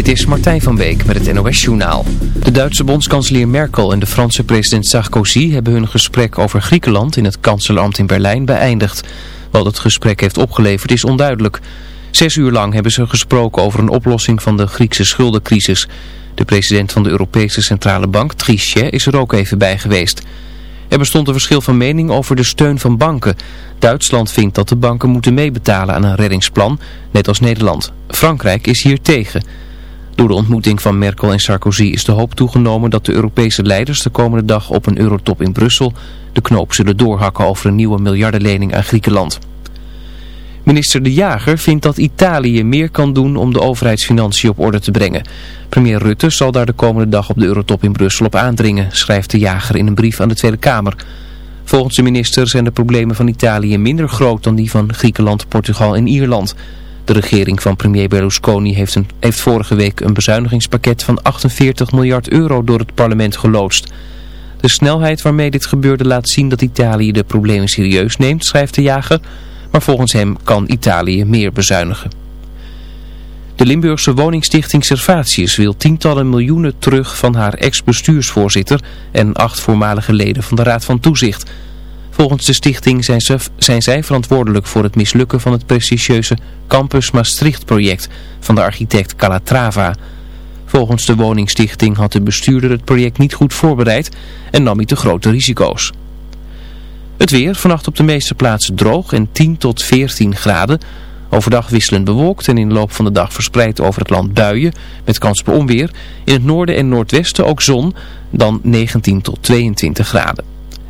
Dit is Martijn van Beek met het NOS-journaal. De Duitse bondskanselier Merkel en de Franse president Sarkozy hebben hun gesprek over Griekenland in het kanselambt in Berlijn beëindigd. Wat het gesprek heeft opgeleverd is onduidelijk. Zes uur lang hebben ze gesproken over een oplossing van de Griekse schuldencrisis. De president van de Europese Centrale Bank, Trichet, is er ook even bij geweest. Er bestond een verschil van mening over de steun van banken. Duitsland vindt dat de banken moeten meebetalen aan een reddingsplan, net als Nederland. Frankrijk is hier tegen. Door de ontmoeting van Merkel en Sarkozy is de hoop toegenomen dat de Europese leiders de komende dag op een eurotop in Brussel de knoop zullen doorhakken over een nieuwe miljardenlening aan Griekenland. Minister De Jager vindt dat Italië meer kan doen om de overheidsfinanciën op orde te brengen. Premier Rutte zal daar de komende dag op de Eurotop in Brussel op aandringen, schrijft De Jager in een brief aan de Tweede Kamer. Volgens de minister zijn de problemen van Italië minder groot dan die van Griekenland, Portugal en Ierland. De regering van premier Berlusconi heeft, een, heeft vorige week een bezuinigingspakket van 48 miljard euro door het parlement geloodst. De snelheid waarmee dit gebeurde laat zien dat Italië de problemen serieus neemt, schrijft de jager. Maar volgens hem kan Italië meer bezuinigen. De Limburgse woningstichting Servatius wil tientallen miljoenen terug van haar ex-bestuursvoorzitter en acht voormalige leden van de Raad van Toezicht. Volgens de stichting zijn, ze, zijn zij verantwoordelijk voor het mislukken van het prestigieuze Campus Maastricht-project van de architect Calatrava. Volgens de woningstichting had de bestuurder het project niet goed voorbereid en nam hij te grote risico's. Het weer, vannacht op de meeste plaatsen droog en 10 tot 14 graden. Overdag wisselend bewolkt en in de loop van de dag verspreid over het land buien met kans op onweer. In het noorden en noordwesten ook zon, dan 19 tot 22 graden.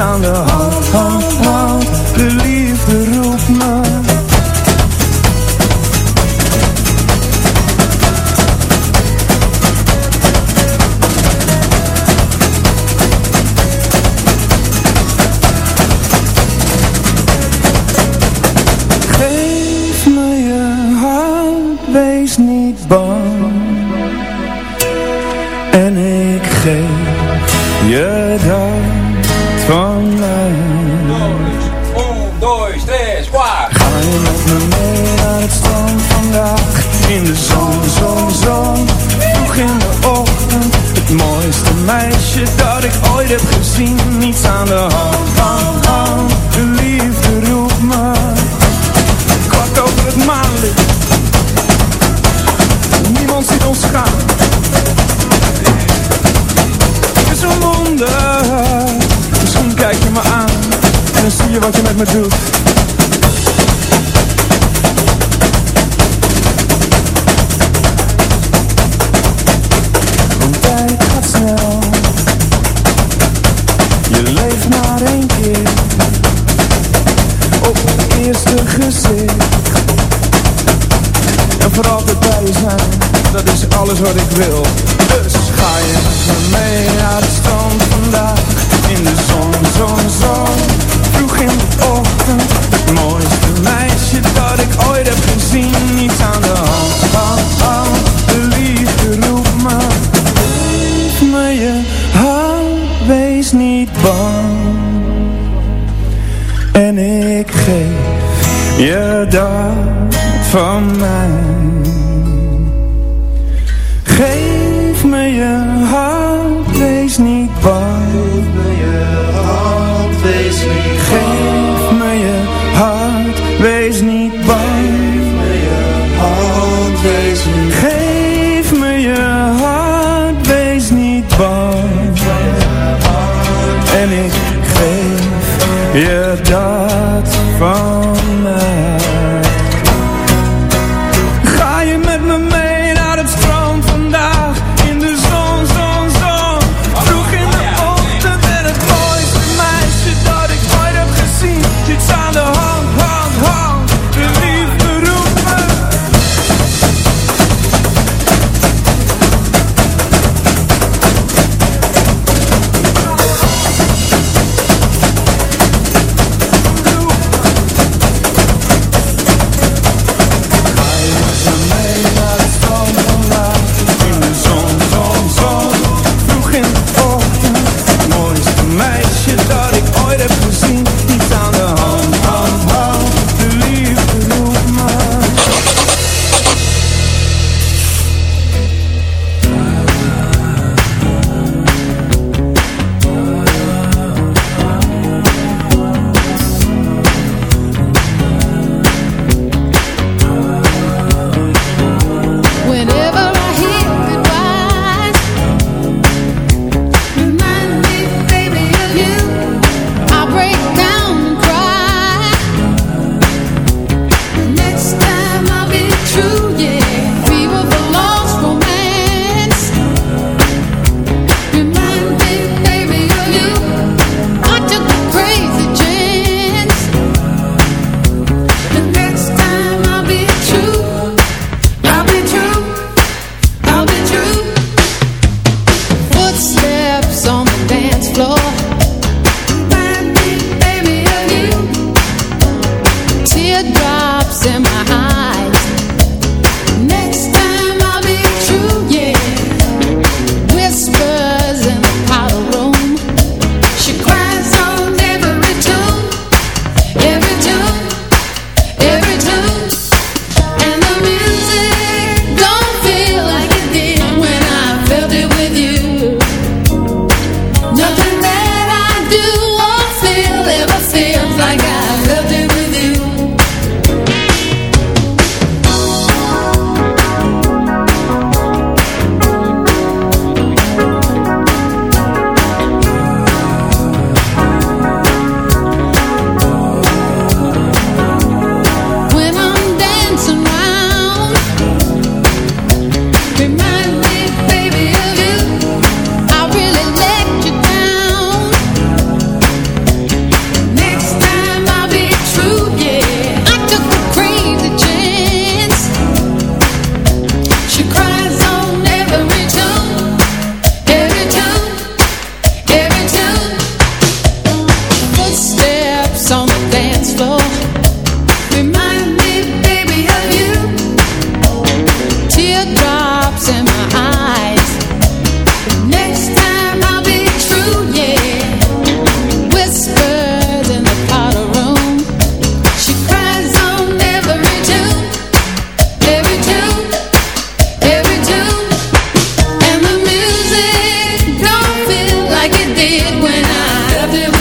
on the home left it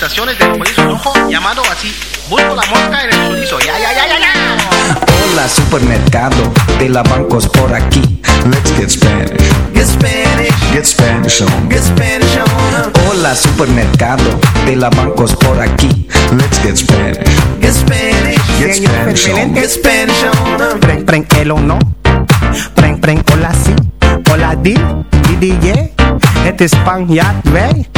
del rojo llamado así. Busco la mosca en el chorizo. Ya, ya, ya, ya, ya. Hola, supermercado de la bancos por aquí. Let's get Spanish. Get Spanish. Get Spanish on. Get Spanish on. Hola, supermercado de la bancos por aquí. Let's get Spanish. Get Spanish. Get Spanish on. Get Spanish on. Preng, preng, el o no. Preng, preng, hola si. Hola di, di, di, yeah. Het is Spanjaard, wij.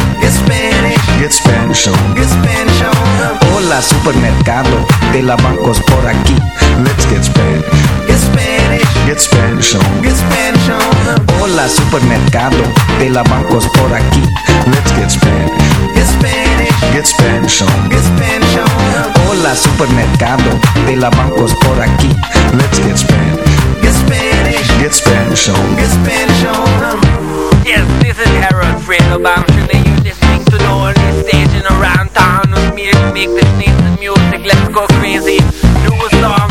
Get Spanish. Get Spanish on. Get Spanish on. Hola, supermercado de la bancos por aquí. Let's get Spanish. Get Spanish. Get Spanish on. Get Spanish on. Hola, supermercado de la bancos por aquí. Let's get Spanish. Get Spanish. Get Spanish on. Get Spanish on. Hola, supermercado de la bancos por aquí. Let's get Spanish. Get Spanish. Get Spanish on. Get Spanish on. Yes, this is Harold Fredo Bamshin and you're listening to the only station around town with me to make this nice music. Let's go crazy. Do a song.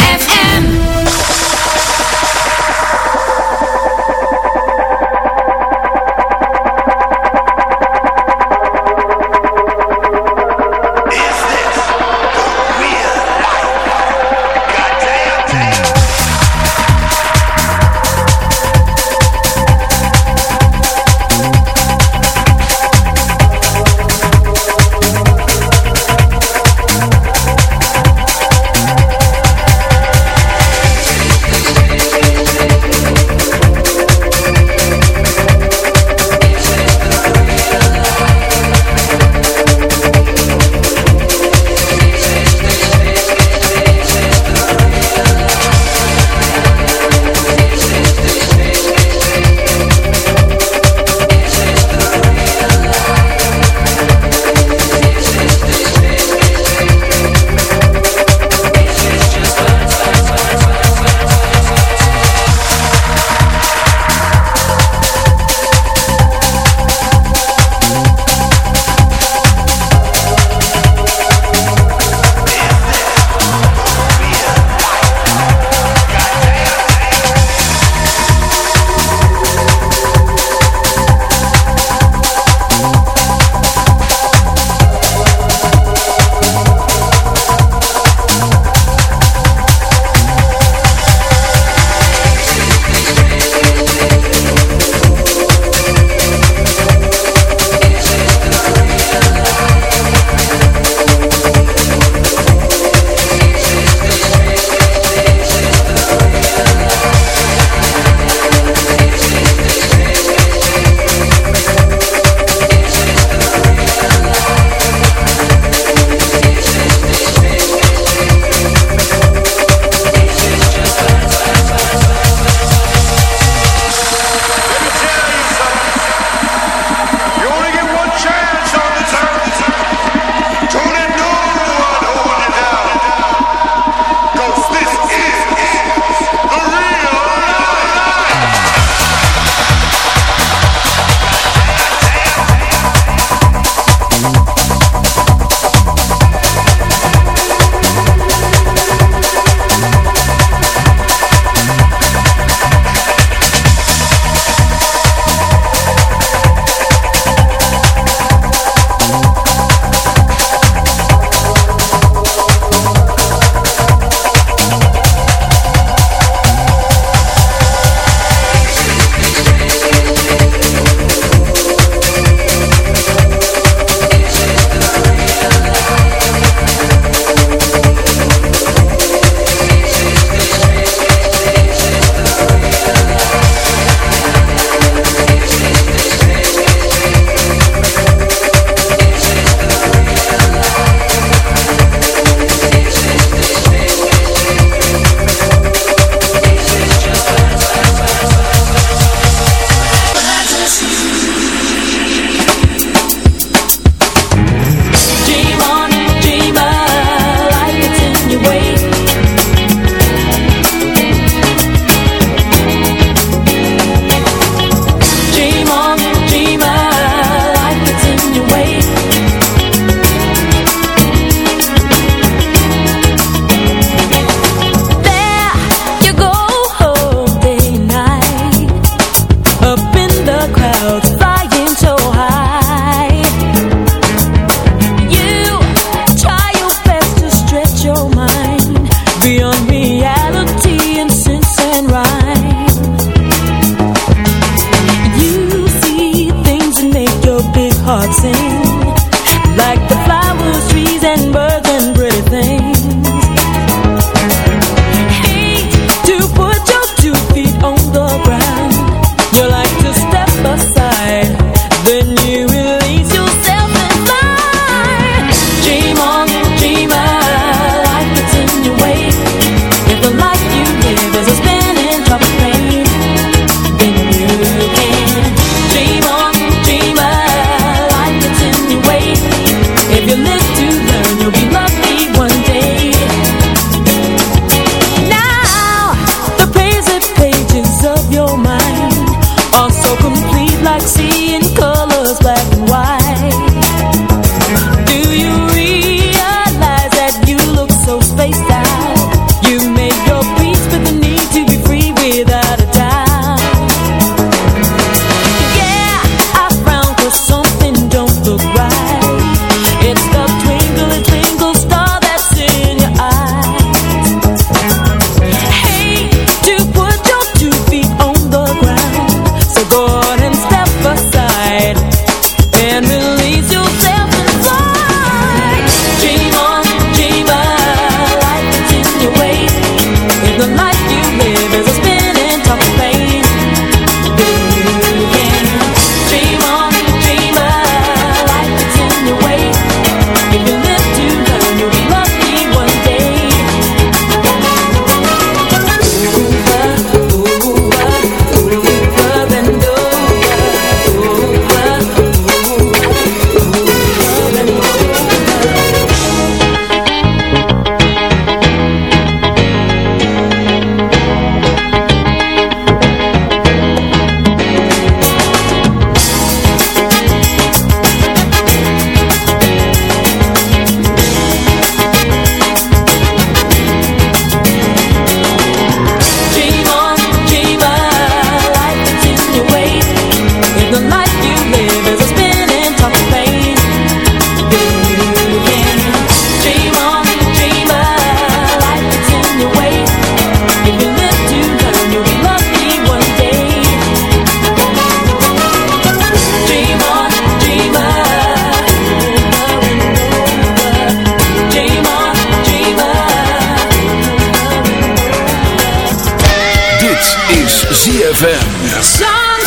ZFM.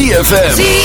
ZFM.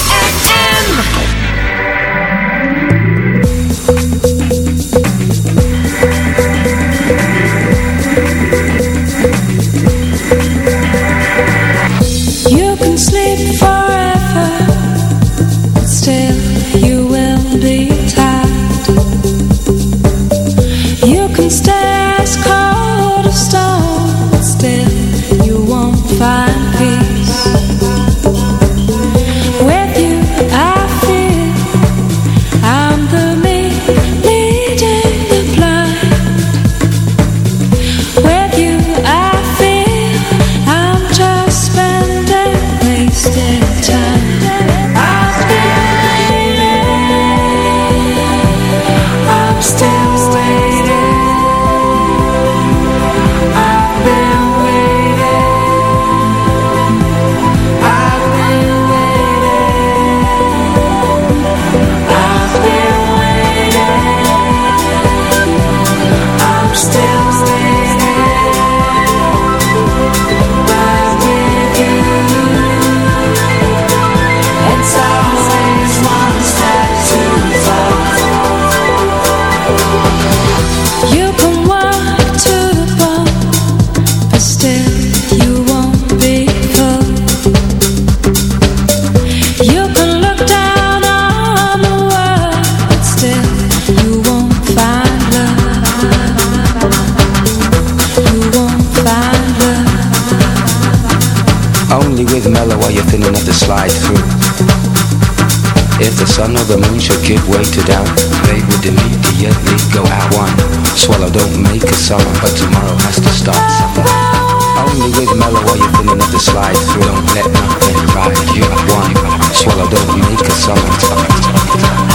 with mellow while you're feeling up the slide through. Don't let nothing ride you. One swallow, don't make a summer.